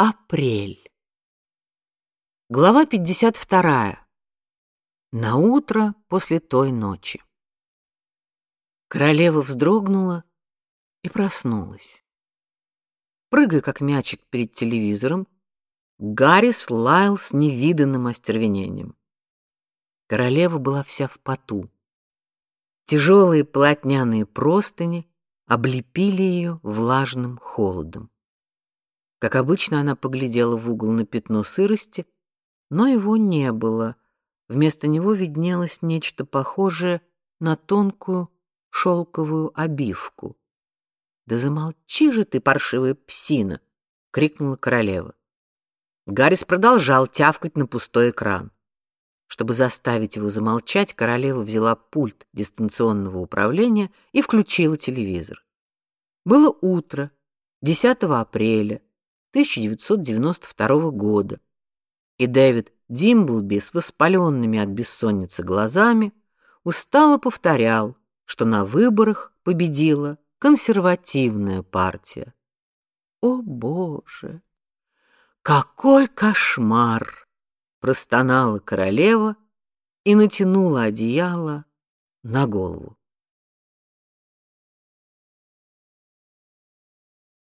Апрель. Глава 52. На утро после той ночи. Королева вздрогнула и проснулась. Прыгая как мячик перед телевизором, Гаррис лаял с невиданным остервенением. Королева была вся в поту. Тяжелые полотняные простыни облепили ее влажным холодом. Как обычно, она поглядела в угол на пятно сырости, но его не было. Вместо него виднелось нечто похожее на тонкую шелковую обивку. Да замолчи же ты, паршивая псина, крикнула королева. Гаррис продолжал тявкать на пустой экран. Чтобы заставить его замолчать, королева взяла пульт дистанционного управления и включила телевизор. Было утро, 10 апреля. 1992 года. И Дэвид Димблби с воспаленными от бессонницы глазами устало повторял, что на выборах победила консервативная партия. О, боже! Какой кошмар, простонала королева и натянула одеяло на голову.